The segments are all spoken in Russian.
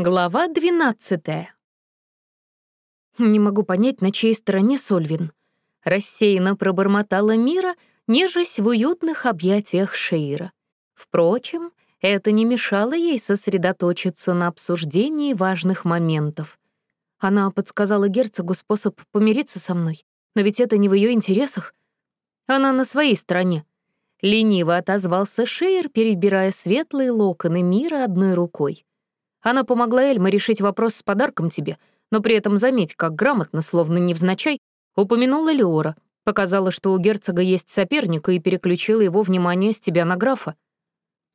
Глава 12 «Не могу понять, на чьей стороне Сольвин». Рассеянно пробормотала Мира, нежась в уютных объятиях Шейра. Впрочем, это не мешало ей сосредоточиться на обсуждении важных моментов. Она подсказала герцогу способ помириться со мной, но ведь это не в ее интересах. Она на своей стороне. Лениво отозвался Шейр, перебирая светлые локоны Мира одной рукой. Она помогла Эльме решить вопрос с подарком тебе, но при этом заметь, как грамотно, словно невзначай, упомянула Леора, показала, что у герцога есть соперник и переключила его внимание с тебя на графа.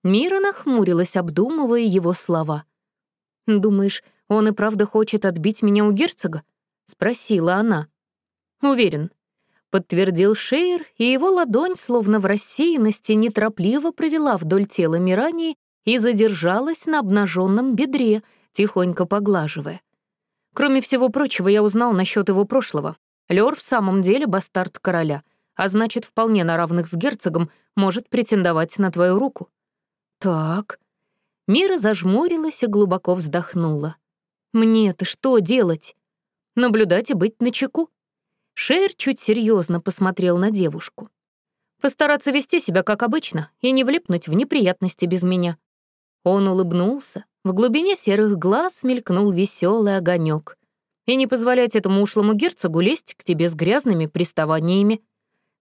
Мира нахмурилась, обдумывая его слова. «Думаешь, он и правда хочет отбить меня у герцога?» — спросила она. «Уверен», — подтвердил Шейер, и его ладонь, словно в рассеянности, неторопливо провела вдоль тела Мирании и задержалась на обнаженном бедре, тихонько поглаживая. Кроме всего прочего, я узнал насчет его прошлого. Лёр в самом деле бастард короля, а значит, вполне на равных с герцогом может претендовать на твою руку. Так. Мира зажмурилась и глубоко вздохнула. Мне-то что делать? Наблюдать и быть начеку. Шер чуть серьезно посмотрел на девушку. Постараться вести себя как обычно и не влипнуть в неприятности без меня. Он улыбнулся, в глубине серых глаз мелькнул веселый огонек. И не позволять этому ушлому герцогу лезть к тебе с грязными приставаниями.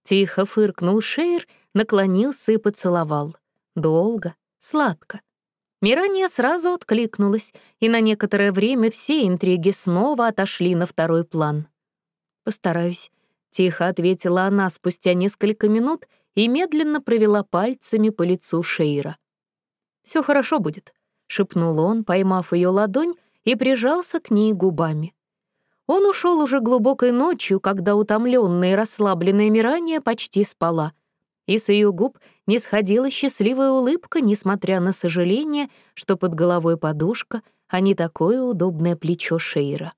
Тихо фыркнул Шейр, наклонился и поцеловал. Долго, сладко. Мирания сразу откликнулась, и на некоторое время все интриги снова отошли на второй план. «Постараюсь», — тихо ответила она спустя несколько минут и медленно провела пальцами по лицу Шейра. Все хорошо будет», — шепнул он, поймав ее ладонь и прижался к ней губами. Он ушел уже глубокой ночью, когда утомленная и расслабленная Мирания почти спала, и с ее губ не сходила счастливая улыбка, несмотря на сожаление, что под головой подушка, а не такое удобное плечо Шейра.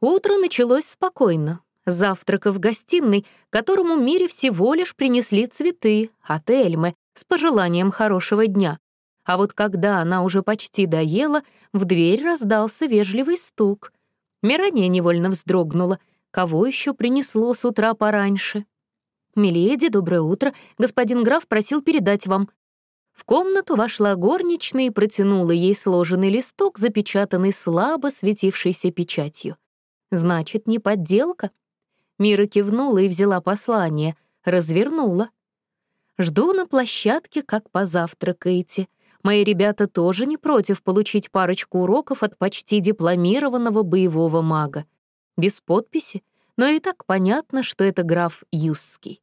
Утро началось спокойно. Завтрака в гостиной, которому мире всего лишь принесли цветы от Эльмы с пожеланием хорошего дня. А вот когда она уже почти доела, в дверь раздался вежливый стук. Мирания невольно вздрогнула. Кого еще принесло с утра пораньше? «Миледи, доброе утро. Господин граф просил передать вам». В комнату вошла горничная и протянула ей сложенный листок, запечатанный слабо светившейся печатью. «Значит, не подделка?» Мира кивнула и взяла послание, развернула. «Жду на площадке, как позавтракаете. Мои ребята тоже не против получить парочку уроков от почти дипломированного боевого мага. Без подписи, но и так понятно, что это граф Юсский.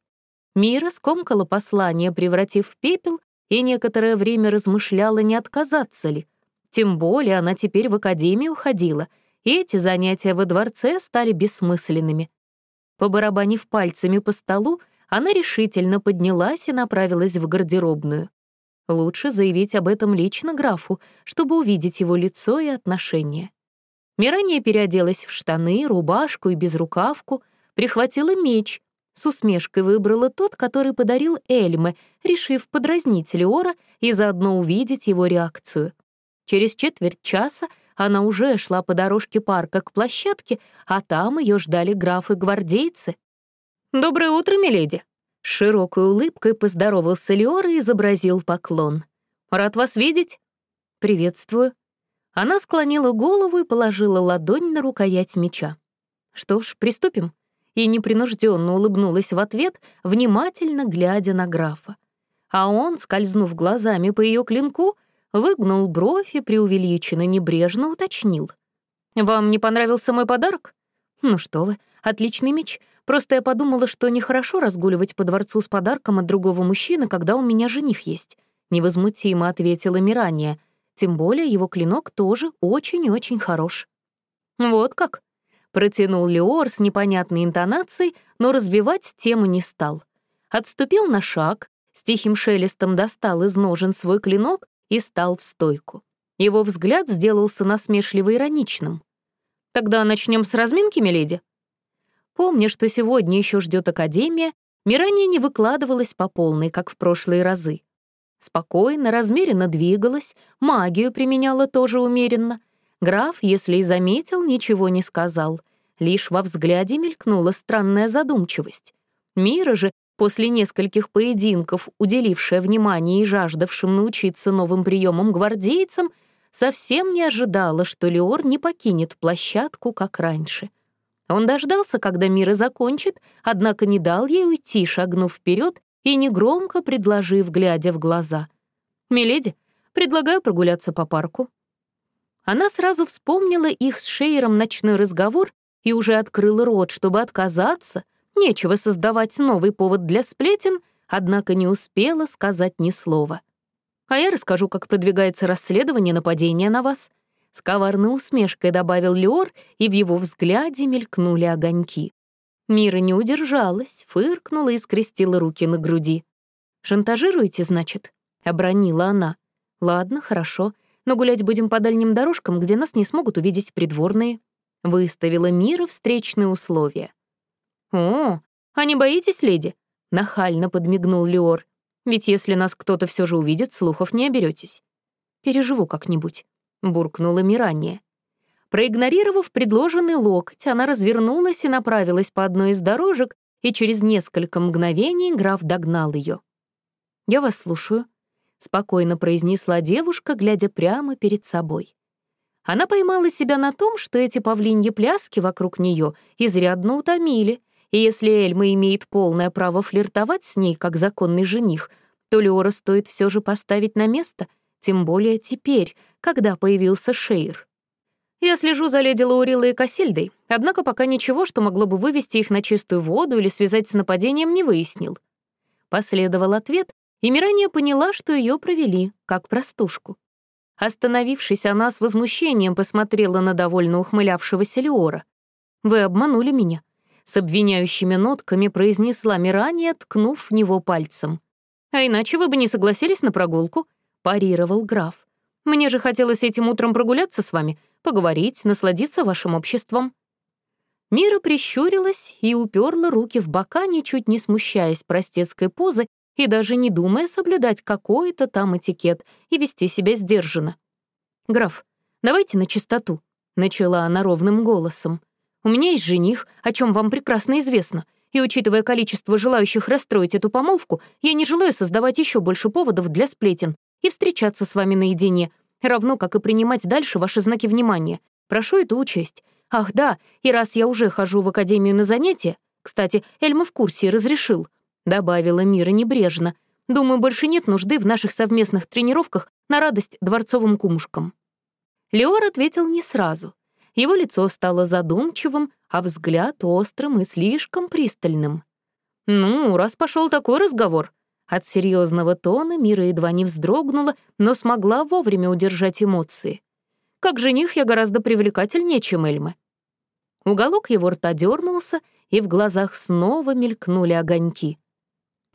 Мира скомкала послание, превратив в пепел, и некоторое время размышляла, не отказаться ли. Тем более она теперь в академию ходила, и эти занятия во дворце стали бессмысленными. Побарабанив пальцами по столу, она решительно поднялась и направилась в гардеробную. Лучше заявить об этом лично графу, чтобы увидеть его лицо и отношения. Мирания переоделась в штаны, рубашку и безрукавку, прихватила меч, с усмешкой выбрала тот, который подарил Эльме, решив подразнить Леора и заодно увидеть его реакцию. Через четверть часа она уже шла по дорожке парка к площадке, а там ее ждали графы-гвардейцы. «Доброе утро, миледи!» Широкой улыбкой поздоровался Леор и изобразил поклон. «Рад вас видеть». «Приветствую». Она склонила голову и положила ладонь на рукоять меча. «Что ж, приступим?» И непринужденно улыбнулась в ответ, внимательно глядя на графа. А он, скользнув глазами по ее клинку, выгнул бровь и преувеличенно небрежно уточнил. «Вам не понравился мой подарок?» «Ну что вы, отличный меч. Просто я подумала, что нехорошо разгуливать по дворцу с подарком от другого мужчины, когда у меня жених есть. Невозмутимо ответила Мирания. Тем более его клинок тоже очень и очень хорош. Вот как? Протянул Леор с непонятной интонацией, но разбивать тему не стал. Отступил на шаг, с тихим шелестом достал из ножен свой клинок и стал в стойку. Его взгляд сделался насмешливо-ироничным. «Тогда начнем с разминки, миледи?» Помня, что сегодня еще ждет Академия, Мирания не выкладывалась по полной, как в прошлые разы. Спокойно, размеренно двигалась, магию применяла тоже умеренно. Граф, если и заметил, ничего не сказал. Лишь во взгляде мелькнула странная задумчивость. Мира же, после нескольких поединков, уделившая внимание и жаждавшим научиться новым приемам гвардейцам, совсем не ожидала, что Леор не покинет площадку, как раньше. Он дождался, когда Мира закончит, однако не дал ей уйти, шагнув вперед и негромко предложив, глядя в глаза. «Миледи, предлагаю прогуляться по парку». Она сразу вспомнила их с Шейером ночной разговор и уже открыла рот, чтобы отказаться. Нечего создавать новый повод для сплетен, однако не успела сказать ни слова. «А я расскажу, как продвигается расследование нападения на вас», с коварной усмешкой добавил Леор, и в его взгляде мелькнули огоньки. Мира не удержалась, фыркнула и скрестила руки на груди. «Шантажируете, значит?» — обронила она. «Ладно, хорошо, но гулять будем по дальним дорожкам, где нас не смогут увидеть придворные». Выставила Мира встречные условия. «О, а не боитесь, леди?» — нахально подмигнул Леор. «Ведь если нас кто-то все же увидит, слухов не оберетесь. «Переживу как-нибудь», — буркнула Мирания. Проигнорировав предложенный локоть, она развернулась и направилась по одной из дорожек, и через несколько мгновений граф догнал ее. «Я вас слушаю», — спокойно произнесла девушка, глядя прямо перед собой. Она поймала себя на том, что эти павлиньи пляски вокруг нее изрядно утомили, и если Эльма имеет полное право флиртовать с ней как законный жених, то Леора стоит все же поставить на место, тем более теперь, когда появился Шейр. Я слежу за леди Лаурилой и Кассильдой, однако пока ничего, что могло бы вывести их на чистую воду или связать с нападением, не выяснил. Последовал ответ, и Мирания поняла, что ее провели, как простушку. Остановившись, она с возмущением посмотрела на довольно ухмылявшегося Леора. «Вы обманули меня», — с обвиняющими нотками произнесла Мирания, ткнув в него пальцем. «А иначе вы бы не согласились на прогулку», — парировал граф. «Мне же хотелось этим утром прогуляться с вами, поговорить, насладиться вашим обществом». Мира прищурилась и уперла руки в бока, ничуть не смущаясь простецкой позы и даже не думая соблюдать какой-то там этикет и вести себя сдержанно. «Граф, давайте на чистоту», — начала она ровным голосом. «У меня есть жених, о чем вам прекрасно известно, и, учитывая количество желающих расстроить эту помолвку, я не желаю создавать еще больше поводов для сплетен и встречаться с вами наедине, равно как и принимать дальше ваши знаки внимания. Прошу это учесть. Ах, да, и раз я уже хожу в академию на занятия, кстати, Эльма в курсе и разрешил, добавила Мира небрежно. Думаю, больше нет нужды в наших совместных тренировках на радость дворцовым кумушкам. Леор ответил не сразу. Его лицо стало задумчивым, а взгляд острым и слишком пристальным. «Ну, раз пошел такой разговор», от серьезного тона Мира едва не вздрогнула, но смогла вовремя удержать эмоции. Как жених я гораздо привлекательнее, чем Эльмы. Уголок его рта дернулся, и в глазах снова мелькнули огоньки.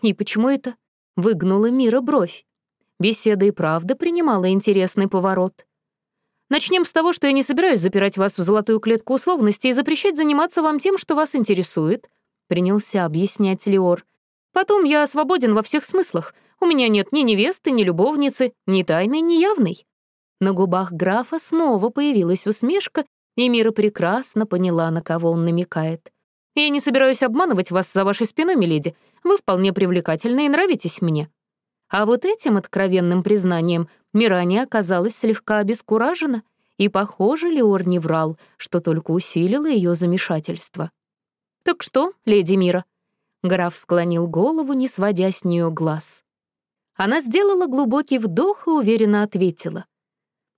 И почему это? Выгнула Мира бровь. Беседа и правда принимала интересный поворот. Начнем с того, что я не собираюсь запирать вас в золотую клетку условности и запрещать заниматься вам тем, что вас интересует, принялся объяснять Леор. Потом я свободен во всех смыслах. У меня нет ни невесты, ни любовницы, ни тайной, ни явной». На губах графа снова появилась усмешка, и Мира прекрасно поняла, на кого он намекает. «Я не собираюсь обманывать вас за вашей спиной, миледи. Вы вполне привлекательны и нравитесь мне». А вот этим откровенным признанием Мирания оказалась слегка обескуражена, и, похоже, Леор не врал, что только усилило ее замешательство. «Так что, леди Мира?» Граф склонил голову, не сводя с нее глаз. Она сделала глубокий вдох и уверенно ответила.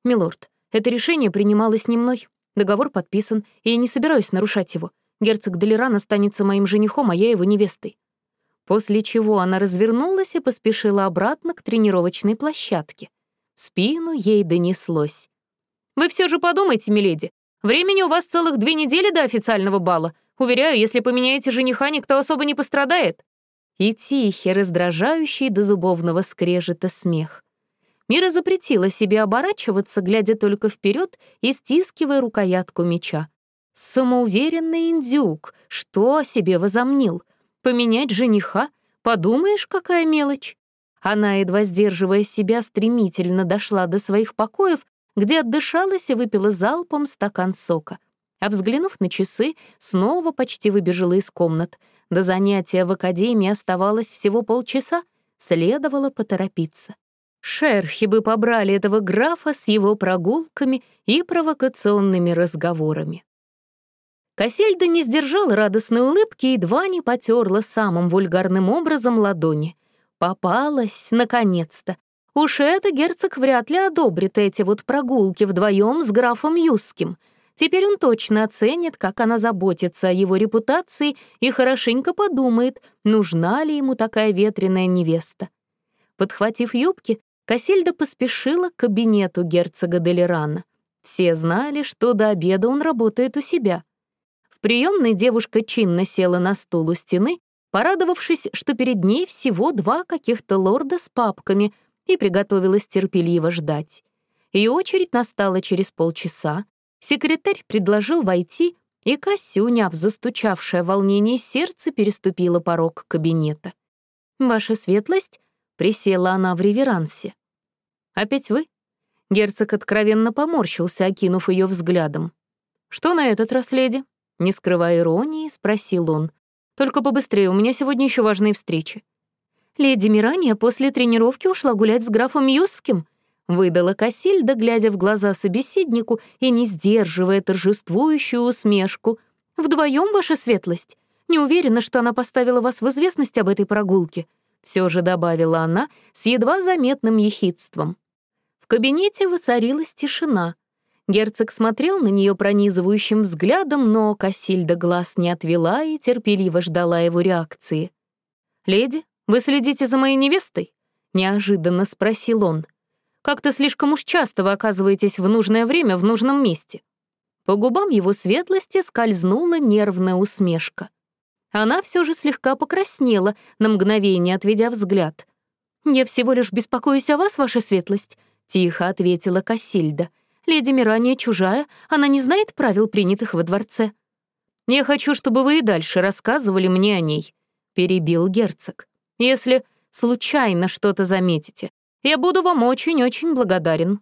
«Милорд, это решение принималось не мной. Договор подписан, и я не собираюсь нарушать его. Герцог Делеран останется моим женихом, а я его невестой». После чего она развернулась и поспешила обратно к тренировочной площадке. В спину ей донеслось. «Вы все же подумайте, миледи, времени у вас целых две недели до официального бала. Уверяю, если поменяете жениха, никто особо не пострадает». И тихий, раздражающий до зубовного скрежета смех. Мира запретила себе оборачиваться, глядя только вперед и стискивая рукоятку меча. Самоуверенный индюк, что о себе возомнил? Поменять жениха? Подумаешь, какая мелочь. Она, едва сдерживая себя, стремительно дошла до своих покоев, где отдышалась и выпила залпом стакан сока. А взглянув на часы, снова почти выбежала из комнат. До занятия в академии оставалось всего полчаса, следовало поторопиться. Шерхи бы побрали этого графа с его прогулками и провокационными разговорами. Кассельда не сдержала радостной улыбки и едва не потерла самым вульгарным образом ладони. Попалась, наконец-то. Уж это герцог вряд ли одобрит эти вот прогулки вдвоем с графом Юским. Теперь он точно оценит, как она заботится о его репутации и хорошенько подумает, нужна ли ему такая ветреная невеста. Подхватив юбки, Кассельда поспешила к кабинету герцога Делерана. Все знали, что до обеда он работает у себя. В приемной девушка чинно села на стул у стены, порадовавшись, что перед ней всего два каких-то лорда с папками, и приготовилась терпеливо ждать. Ее очередь настала через полчаса. Секретарь предложил войти, и Касси, уняв застучавшее волнение сердце, переступила порог кабинета. «Ваша светлость?» — присела она в реверансе. «Опять вы?» Герцог откровенно поморщился, окинув ее взглядом. «Что на этот раз, леди?» Не скрывая иронии, спросил он. «Только побыстрее, у меня сегодня еще важные встречи». «Леди Мирания после тренировки ушла гулять с графом Юсским», выдала Кассильда, глядя в глаза собеседнику и не сдерживая торжествующую усмешку. «Вдвоем, ваша светлость? Не уверена, что она поставила вас в известность об этой прогулке», все же добавила она с едва заметным ехидством. В кабинете воцарилась тишина — Герцог смотрел на нее пронизывающим взглядом, но Кассильда глаз не отвела и терпеливо ждала его реакции. «Леди, вы следите за моей невестой?» — неожиданно спросил он. «Как-то слишком уж часто вы оказываетесь в нужное время в нужном месте». По губам его светлости скользнула нервная усмешка. Она все же слегка покраснела, на мгновение отведя взгляд. «Я всего лишь беспокоюсь о вас, ваша светлость», — тихо ответила Кассильда. Леди Мирания чужая, она не знает правил, принятых во дворце. Я хочу, чтобы вы и дальше рассказывали мне о ней», — перебил герцог. «Если случайно что-то заметите, я буду вам очень-очень благодарен».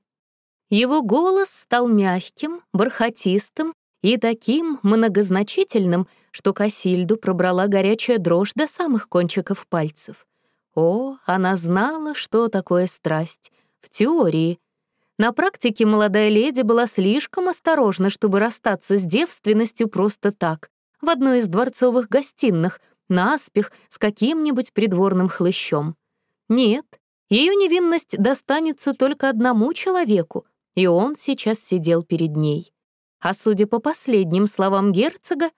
Его голос стал мягким, бархатистым и таким многозначительным, что Касильду пробрала горячая дрожь до самых кончиков пальцев. О, она знала, что такое страсть. В теории, на практике молодая леди была слишком осторожна, чтобы расстаться с девственностью просто так, в одной из дворцовых гостиных, наспех, с каким-нибудь придворным хлыщом. Нет, ее невинность достанется только одному человеку, и он сейчас сидел перед ней. А судя по последним словам герцога,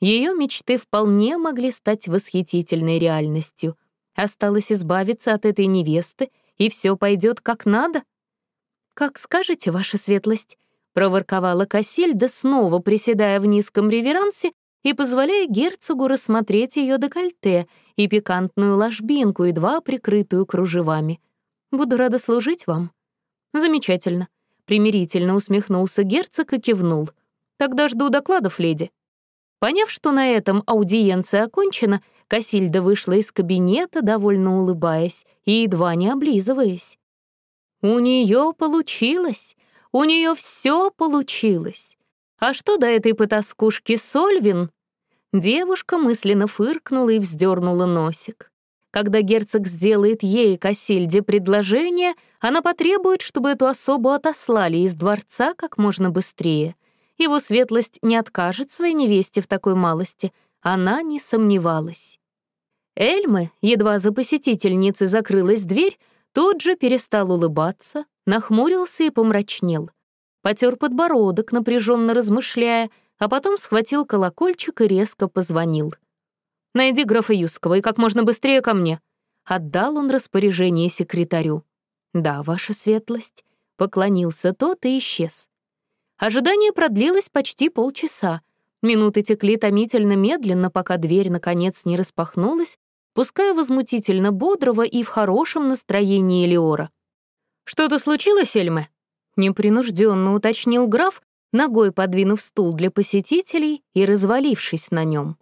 ее мечты вполне могли стать восхитительной реальностью. Осталось избавиться от этой невесты, и все пойдет как надо — «Как скажете, ваша светлость», — проворковала Кассельда, снова приседая в низком реверансе и позволяя герцогу рассмотреть ее декольте и пикантную ложбинку, едва прикрытую кружевами. «Буду рада служить вам». «Замечательно», — примирительно усмехнулся герцог и кивнул. «Тогда жду докладов, леди». Поняв, что на этом аудиенция окончена, Касильда вышла из кабинета, довольно улыбаясь и едва не облизываясь. У нее получилось, у нее все получилось. А что до этой потаскушки Сольвин? Девушка мысленно фыркнула и вздернула носик. Когда герцог сделает ей Кассильде предложение, она потребует, чтобы эту особу отослали из дворца как можно быстрее. Его светлость не откажет своей невесте в такой малости, она не сомневалась. Эльмы, едва за посетительницей закрылась дверь, Тут же перестал улыбаться, нахмурился и помрачнел. Потер подбородок, напряженно размышляя, а потом схватил колокольчик и резко позвонил. «Найди графа Юского и как можно быстрее ко мне». Отдал он распоряжение секретарю. «Да, ваша светлость», — поклонился тот и исчез. Ожидание продлилось почти полчаса. Минуты текли томительно медленно, пока дверь, наконец, не распахнулась, пуская возмутительно бодрого и в хорошем настроении Леора. «Что-то случилось, Эльме?» — непринужденно уточнил граф, ногой подвинув стул для посетителей и развалившись на нем.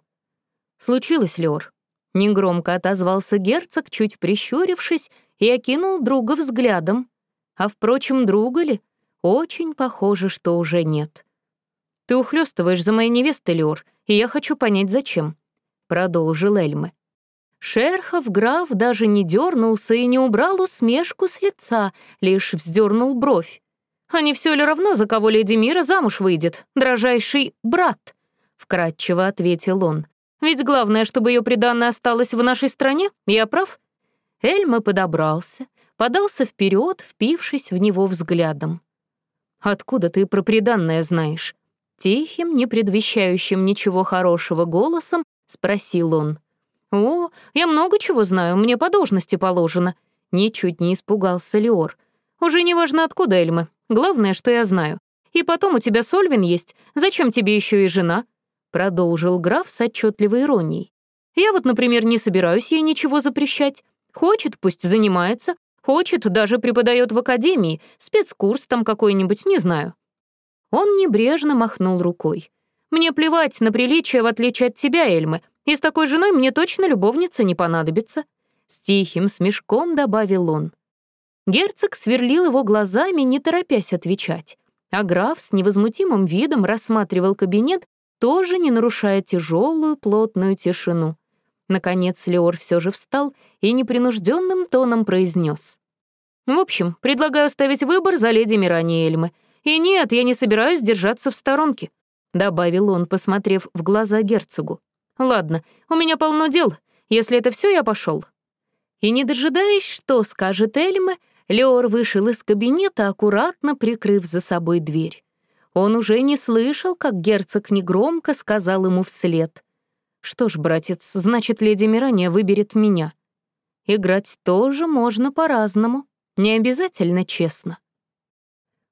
«Случилось, Леор», — негромко отозвался герцог, чуть прищурившись и окинул друга взглядом. А, впрочем, друга ли? Очень похоже, что уже нет. «Ты ухлёстываешь за моей невестой, Леор, и я хочу понять, зачем», — продолжил Эльме. Шерхов граф даже не дернулся и не убрал усмешку с лица, лишь вздернул бровь. «А не все ли равно, за кого леди Мира замуж выйдет, дрожайший брат?» — вкратчиво ответил он. «Ведь главное, чтобы ее приданное осталось в нашей стране, я прав?» Эльма подобрался, подался вперед, впившись в него взглядом. «Откуда ты про приданное знаешь?» Тихим, не предвещающим ничего хорошего голосом спросил он. «О, я много чего знаю, мне по должности положено». Ничуть не испугался Леор. «Уже не важно, откуда Эльмы. Главное, что я знаю. И потом у тебя Сольвин есть. Зачем тебе еще и жена?» Продолжил граф с отчетливой иронией. «Я вот, например, не собираюсь ей ничего запрещать. Хочет, пусть занимается. Хочет, даже преподает в академии. Спецкурс там какой-нибудь, не знаю». Он небрежно махнул рукой. «Мне плевать на приличие, в отличие от тебя, Эльмы. И с такой женой мне точно любовница не понадобится». С тихим смешком добавил он. Герцог сверлил его глазами, не торопясь отвечать. А граф с невозмутимым видом рассматривал кабинет, тоже не нарушая тяжелую плотную тишину. Наконец Леор все же встал и непринужденным тоном произнес: «В общем, предлагаю ставить выбор за леди Мирани Эльмы. И нет, я не собираюсь держаться в сторонке», — добавил он, посмотрев в глаза герцогу. Ладно, у меня полно дел. Если это все, я пошел. И не дожидаясь, что скажет Эльме, Леор вышел из кабинета, аккуратно прикрыв за собой дверь. Он уже не слышал, как герцог негромко сказал ему вслед. «Что ж, братец, значит, леди Мирания выберет меня. Играть тоже можно по-разному, не обязательно честно».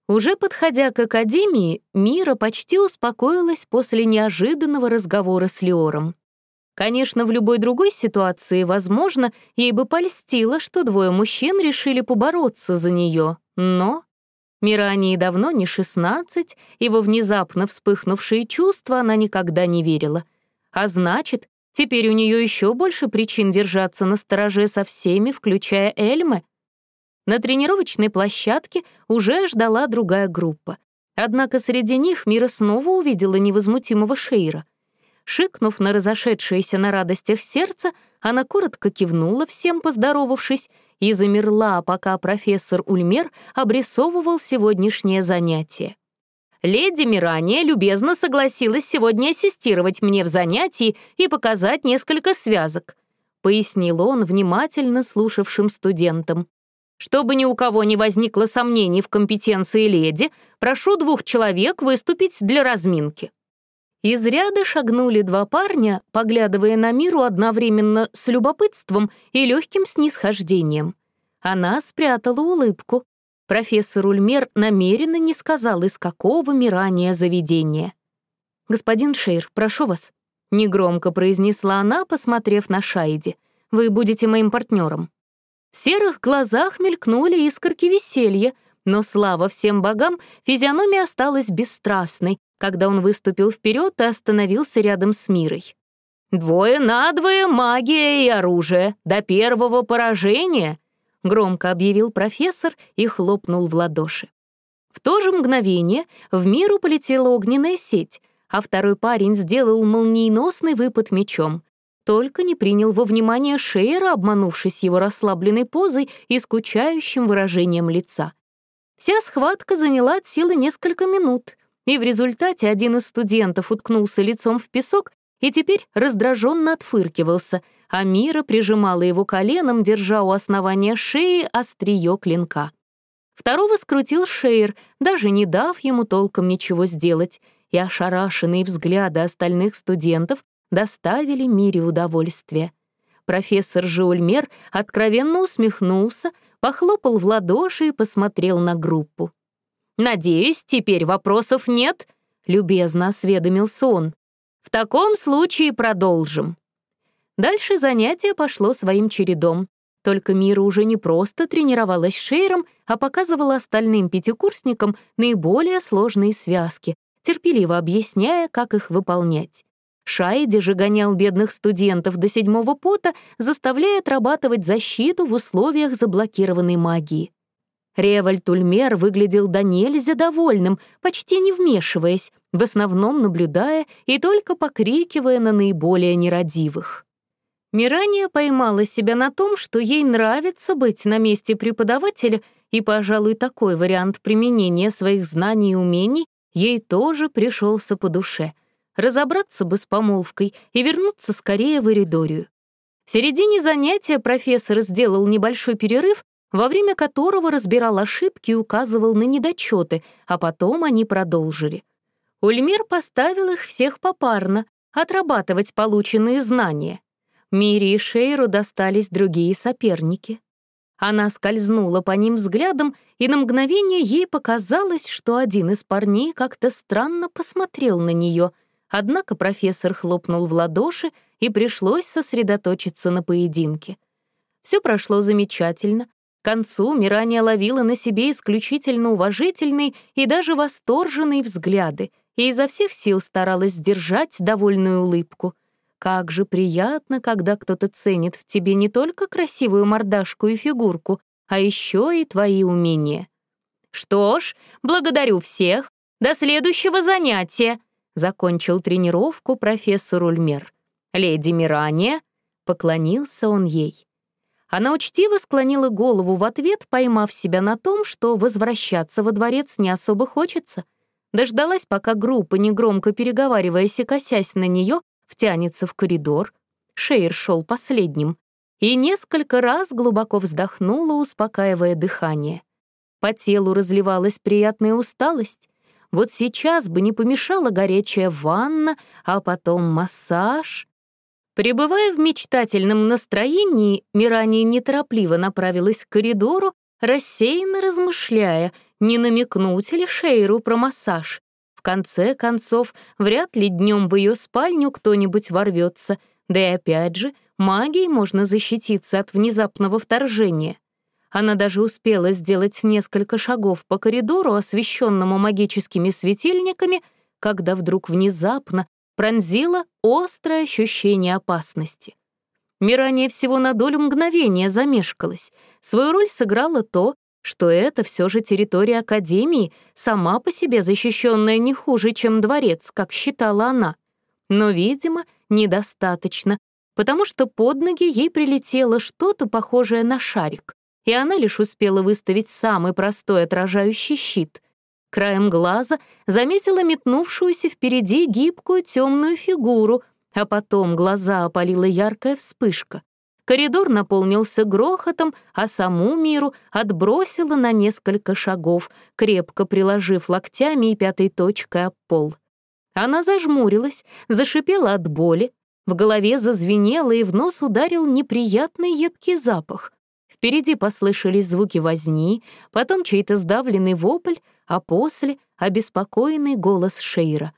Уже подходя к академии, Мира почти успокоилась после неожиданного разговора с Леором. Конечно, в любой другой ситуации, возможно, ей бы польстило, что двое мужчин решили побороться за нее, но... Мирании давно не 16, и во внезапно вспыхнувшие чувства она никогда не верила. А значит, теперь у нее еще больше причин держаться на стороже со всеми, включая Эльмы. На тренировочной площадке уже ждала другая группа. Однако среди них Мира снова увидела невозмутимого Шейра. Шикнув на разошедшееся на радостях сердце, она коротко кивнула всем, поздоровавшись, и замерла, пока профессор Ульмер обрисовывал сегодняшнее занятие. «Леди Мирания любезно согласилась сегодня ассистировать мне в занятии и показать несколько связок», пояснил он внимательно слушавшим студентам. Чтобы ни у кого не возникло сомнений в компетенции леди, прошу двух человек выступить для разминки». Из ряда шагнули два парня, поглядывая на миру одновременно с любопытством и легким снисхождением. Она спрятала улыбку. Профессор Ульмер намеренно не сказал, из какого мирания заведения. «Господин Шейр, прошу вас», — негромко произнесла она, посмотрев на Шайди. «Вы будете моим партнером. В серых глазах мелькнули искорки веселья, но, слава всем богам, физиономия осталась бесстрастной, когда он выступил вперед и остановился рядом с Мирой. «Двое на двое, магия и оружие, до первого поражения!» — громко объявил профессор и хлопнул в ладоши. В то же мгновение в миру полетела огненная сеть, а второй парень сделал молниеносный выпад мечом только не принял во внимание Шейра, обманувшись его расслабленной позой и скучающим выражением лица. Вся схватка заняла от силы несколько минут, и в результате один из студентов уткнулся лицом в песок и теперь раздраженно отфыркивался, а Мира прижимала его коленом, держа у основания шеи острие клинка. Второго скрутил Шейр, даже не дав ему толком ничего сделать, и ошарашенные взгляды остальных студентов доставили Мире удовольствие. Профессор Жульмер откровенно усмехнулся, похлопал в ладоши и посмотрел на группу. «Надеюсь, теперь вопросов нет?» — любезно осведомился он. «В таком случае продолжим». Дальше занятие пошло своим чередом. Только Мира уже не просто тренировалась шейром, а показывала остальным пятикурсникам наиболее сложные связки, терпеливо объясняя, как их выполнять. Шайди же гонял бедных студентов до седьмого пота, заставляя отрабатывать защиту в условиях заблокированной магии. Ревальд Ульмер выглядел до нельзя довольным, почти не вмешиваясь, в основном наблюдая и только покрикивая на наиболее нерадивых. Мирания поймала себя на том, что ей нравится быть на месте преподавателя, и, пожалуй, такой вариант применения своих знаний и умений ей тоже пришелся по душе. Разобраться бы с помолвкой и вернуться скорее в Эридорию. В середине занятия профессор сделал небольшой перерыв, во время которого разбирал ошибки и указывал на недочеты, а потом они продолжили. Ульмер поставил их всех попарно, отрабатывать полученные знания. Мире и Шейру достались другие соперники. Она скользнула по ним взглядом, и на мгновение ей показалось, что один из парней как-то странно посмотрел на нее, однако профессор хлопнул в ладоши, и пришлось сосредоточиться на поединке. Все прошло замечательно. К концу Мирания ловила на себе исключительно уважительные и даже восторженные взгляды — и изо всех сил старалась сдержать довольную улыбку. Как же приятно, когда кто-то ценит в тебе не только красивую мордашку и фигурку, а еще и твои умения. «Что ж, благодарю всех. До следующего занятия», — закончил тренировку профессор Ульмер. «Леди Мирания», — поклонился он ей. Она учтиво склонила голову в ответ, поймав себя на том, что возвращаться во дворец не особо хочется — Дождалась, пока группа, негромко переговариваясь и косясь на нее, втянется в коридор. Шейр шел последним. И несколько раз глубоко вздохнула, успокаивая дыхание. По телу разливалась приятная усталость. Вот сейчас бы не помешала горячая ванна, а потом массаж. Пребывая в мечтательном настроении, Мирания неторопливо направилась к коридору, рассеянно размышляя, не намекнуть ли Шейру про массаж. В конце концов, вряд ли днем в ее спальню кто-нибудь ворвется, да и опять же, магией можно защититься от внезапного вторжения. Она даже успела сделать несколько шагов по коридору, освещенному магическими светильниками, когда вдруг внезапно пронзило острое ощущение опасности. Мирания всего на долю мгновения замешкалась. Свою роль сыграло то, что это все же территория Академии, сама по себе защищенная не хуже, чем дворец, как считала она. Но, видимо, недостаточно, потому что под ноги ей прилетело что-то похожее на шарик, и она лишь успела выставить самый простой отражающий щит. Краем глаза заметила метнувшуюся впереди гибкую темную фигуру, а потом глаза опалила яркая вспышка. Коридор наполнился грохотом, а саму миру отбросило на несколько шагов, крепко приложив локтями и пятой точкой об пол. Она зажмурилась, зашипела от боли, в голове зазвенело и в нос ударил неприятный едкий запах. Впереди послышались звуки возни, потом чей-то сдавленный вопль, а после — обеспокоенный голос Шейра.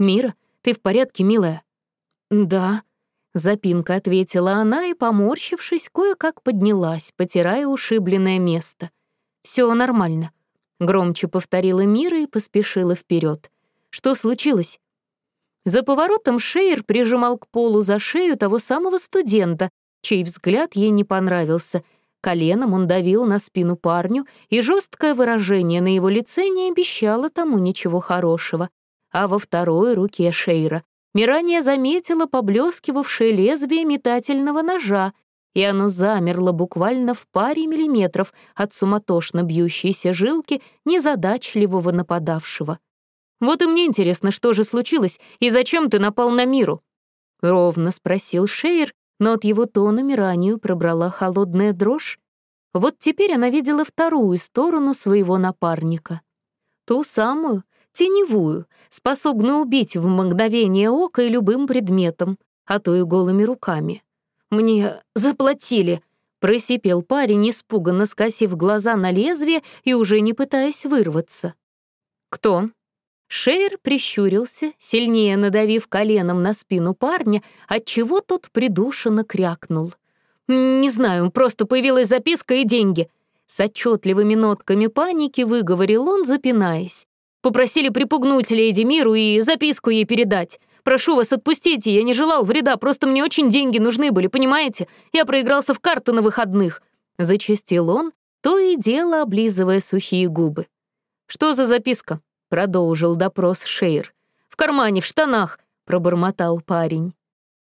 «Мира, ты в порядке, милая?» «Да», Запинка ответила она и, поморщившись, кое-как поднялась, потирая ушибленное место. Все нормально», — громче повторила Мира и поспешила вперед. «Что случилось?» За поворотом Шейер прижимал к полу за шею того самого студента, чей взгляд ей не понравился. Коленом он давил на спину парню, и жесткое выражение на его лице не обещало тому ничего хорошего. А во второй руке Шейра Мирания заметила поблескивавшее лезвие метательного ножа, и оно замерло буквально в паре миллиметров от суматошно бьющейся жилки незадачливого нападавшего. «Вот и мне интересно, что же случилось и зачем ты напал на миру?» — ровно спросил Шейр, но от его тона Миранию пробрала холодная дрожь. Вот теперь она видела вторую сторону своего напарника. Ту самую, теневую, способную убить в мгновение ока и любым предметом, а то и голыми руками. «Мне заплатили», — просипел парень, испуганно скосив глаза на лезвие и уже не пытаясь вырваться. «Кто?» Шейр прищурился, сильнее надавив коленом на спину парня, отчего тот придушенно крякнул. «Не знаю, просто появилась записка и деньги». С отчетливыми нотками паники выговорил он, запинаясь. Попросили припугнуть леди Миру и записку ей передать. Прошу вас, отпустите, я не желал вреда, просто мне очень деньги нужны были, понимаете? Я проигрался в карты на выходных». Зачистил он, то и дело облизывая сухие губы. «Что за записка?» — продолжил допрос Шейр. «В кармане, в штанах», — пробормотал парень.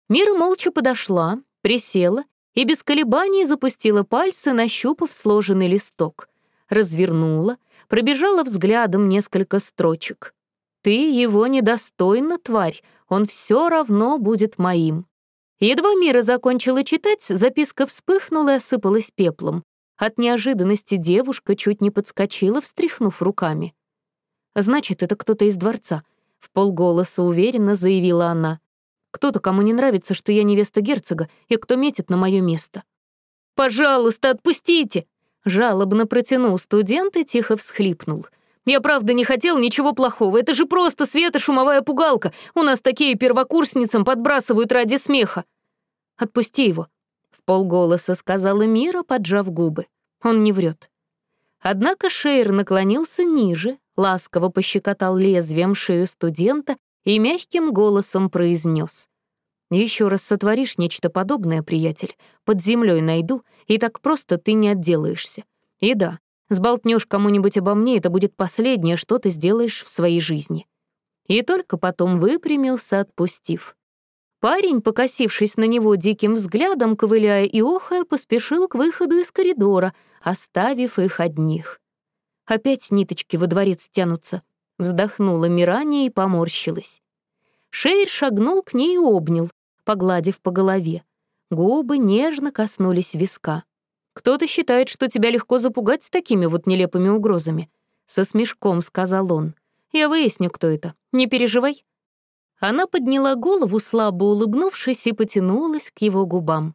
Мира молча подошла, присела и без колебаний запустила пальцы, нащупав сложенный листок. Развернула, пробежала взглядом несколько строчек. «Ты его недостойна, тварь, он все равно будет моим». Едва Мира закончила читать, записка вспыхнула и осыпалась пеплом. От неожиданности девушка чуть не подскочила, встряхнув руками. «Значит, это кто-то из дворца», — в полголоса уверенно заявила она. «Кто-то, кому не нравится, что я невеста герцога, и кто метит на мое место». «Пожалуйста, отпустите!» Жалобно протянул студент и тихо всхлипнул. «Я правда не хотел ничего плохого, это же просто светошумовая пугалка. У нас такие первокурсницам подбрасывают ради смеха». «Отпусти его», — в полголоса сказала Мира, поджав губы. Он не врет. Однако Шейр наклонился ниже, ласково пощекотал лезвием шею студента и мягким голосом произнес: еще раз сотворишь нечто подобное, приятель, под землей найду, и так просто ты не отделаешься. И да, сболтнешь кому-нибудь обо мне, это будет последнее, что ты сделаешь в своей жизни». И только потом выпрямился, отпустив. Парень, покосившись на него диким взглядом, ковыляя и охая, поспешил к выходу из коридора, оставив их одних. Опять ниточки во дворец тянутся. Вздохнула Мирания и поморщилась. Шейр шагнул к ней и обнял, погладив по голове. Губы нежно коснулись виска. «Кто-то считает, что тебя легко запугать с такими вот нелепыми угрозами», — со смешком сказал он. «Я выясню, кто это. Не переживай». Она подняла голову, слабо улыбнувшись, и потянулась к его губам.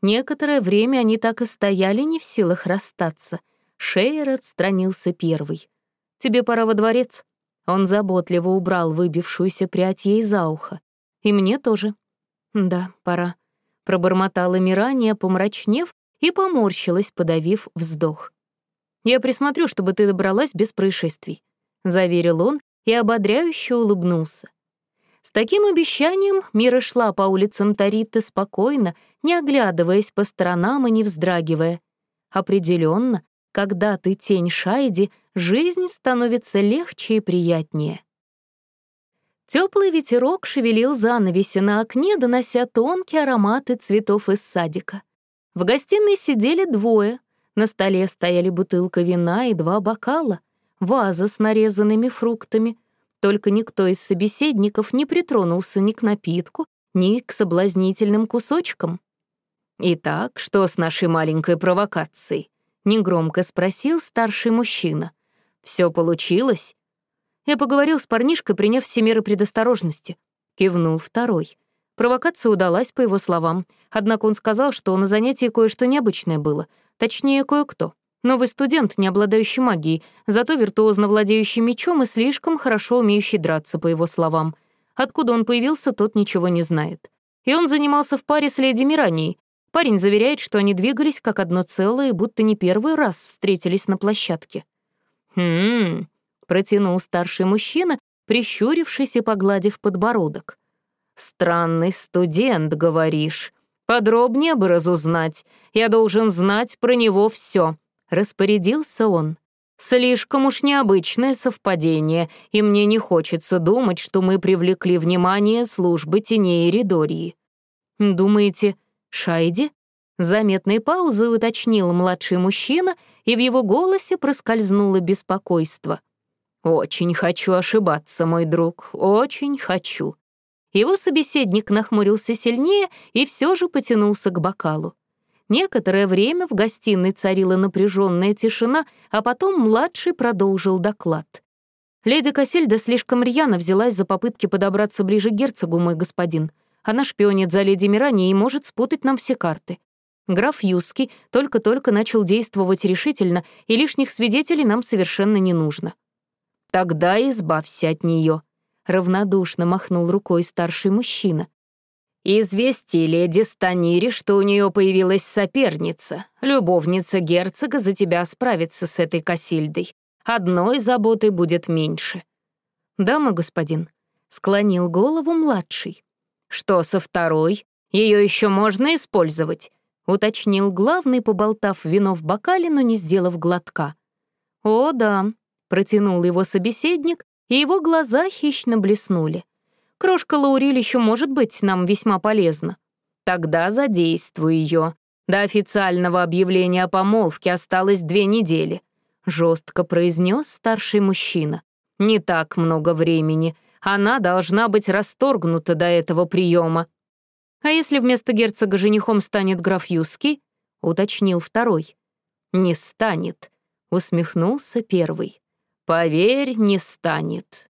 Некоторое время они так и стояли, не в силах расстаться. Шейер отстранился первый. «Тебе пора во дворец». Он заботливо убрал выбившуюся прядь ей за ухо. «И мне тоже», «Да, пора», — пробормотала Мирания, помрачнев, и поморщилась, подавив вздох. «Я присмотрю, чтобы ты добралась без происшествий», — заверил он и ободряюще улыбнулся. С таким обещанием Мира шла по улицам Тариты спокойно, не оглядываясь по сторонам и не вздрагивая. Определенно, когда ты тень Шайди, жизнь становится легче и приятнее. Теплый ветерок шевелил занавеси на окне, донося тонкие ароматы цветов из садика. В гостиной сидели двое. На столе стояли бутылка вина и два бокала, ваза с нарезанными фруктами. Только никто из собеседников не притронулся ни к напитку, ни к соблазнительным кусочкам. «Итак, что с нашей маленькой провокацией?» — негромко спросил старший мужчина. «Все получилось?» Я поговорил с парнишкой, приняв все меры предосторожности. Кивнул второй. Провокация удалась, по его словам. Однако он сказал, что на занятии кое-что необычное было. Точнее, кое-кто. Новый студент, не обладающий магией, зато виртуозно владеющий мечом и слишком хорошо умеющий драться, по его словам. Откуда он появился, тот ничего не знает. И он занимался в паре с леди Миранией. Парень заверяет, что они двигались как одно целое, будто не первый раз встретились на площадке. «Хм...» протянул старший мужчина, прищурившись и погладив подбородок. «Странный студент, говоришь. Подробнее бы разузнать. Я должен знать про него все. распорядился он. «Слишком уж необычное совпадение, и мне не хочется думать, что мы привлекли внимание службы теней Ридории». «Думаете, Шайди?» Заметной паузой уточнил младший мужчина, и в его голосе проскользнуло беспокойство — «Очень хочу ошибаться, мой друг, очень хочу». Его собеседник нахмурился сильнее и все же потянулся к бокалу. Некоторое время в гостиной царила напряженная тишина, а потом младший продолжил доклад. «Леди Кассельда слишком рьяно взялась за попытки подобраться ближе к герцогу, мой господин. Она шпионит за леди Мирани и может спутать нам все карты. Граф Юский только-только начал действовать решительно, и лишних свидетелей нам совершенно не нужно. Тогда избавься от нее. Равнодушно махнул рукой старший мужчина. «Извести леди Станире, что у нее появилась соперница. Любовница герцога за тебя справится с этой Касильдой. Одной заботы будет меньше». «Да, мой господин», — склонил голову младший. «Что со второй? Ее еще можно использовать?» — уточнил главный, поболтав вино в бокале, но не сделав глотка. «О, да», — протянул его собеседник, и его глаза хищно блеснули. «Крошка Лауриль еще может быть нам весьма полезна. Тогда задействуй ее. До официального объявления о помолвке осталось две недели», — жестко произнес старший мужчина. «Не так много времени. Она должна быть расторгнута до этого приема. «А если вместо герцога женихом станет граф Юский?» — уточнил второй. «Не станет», — усмехнулся первый. «Поверь, не станет».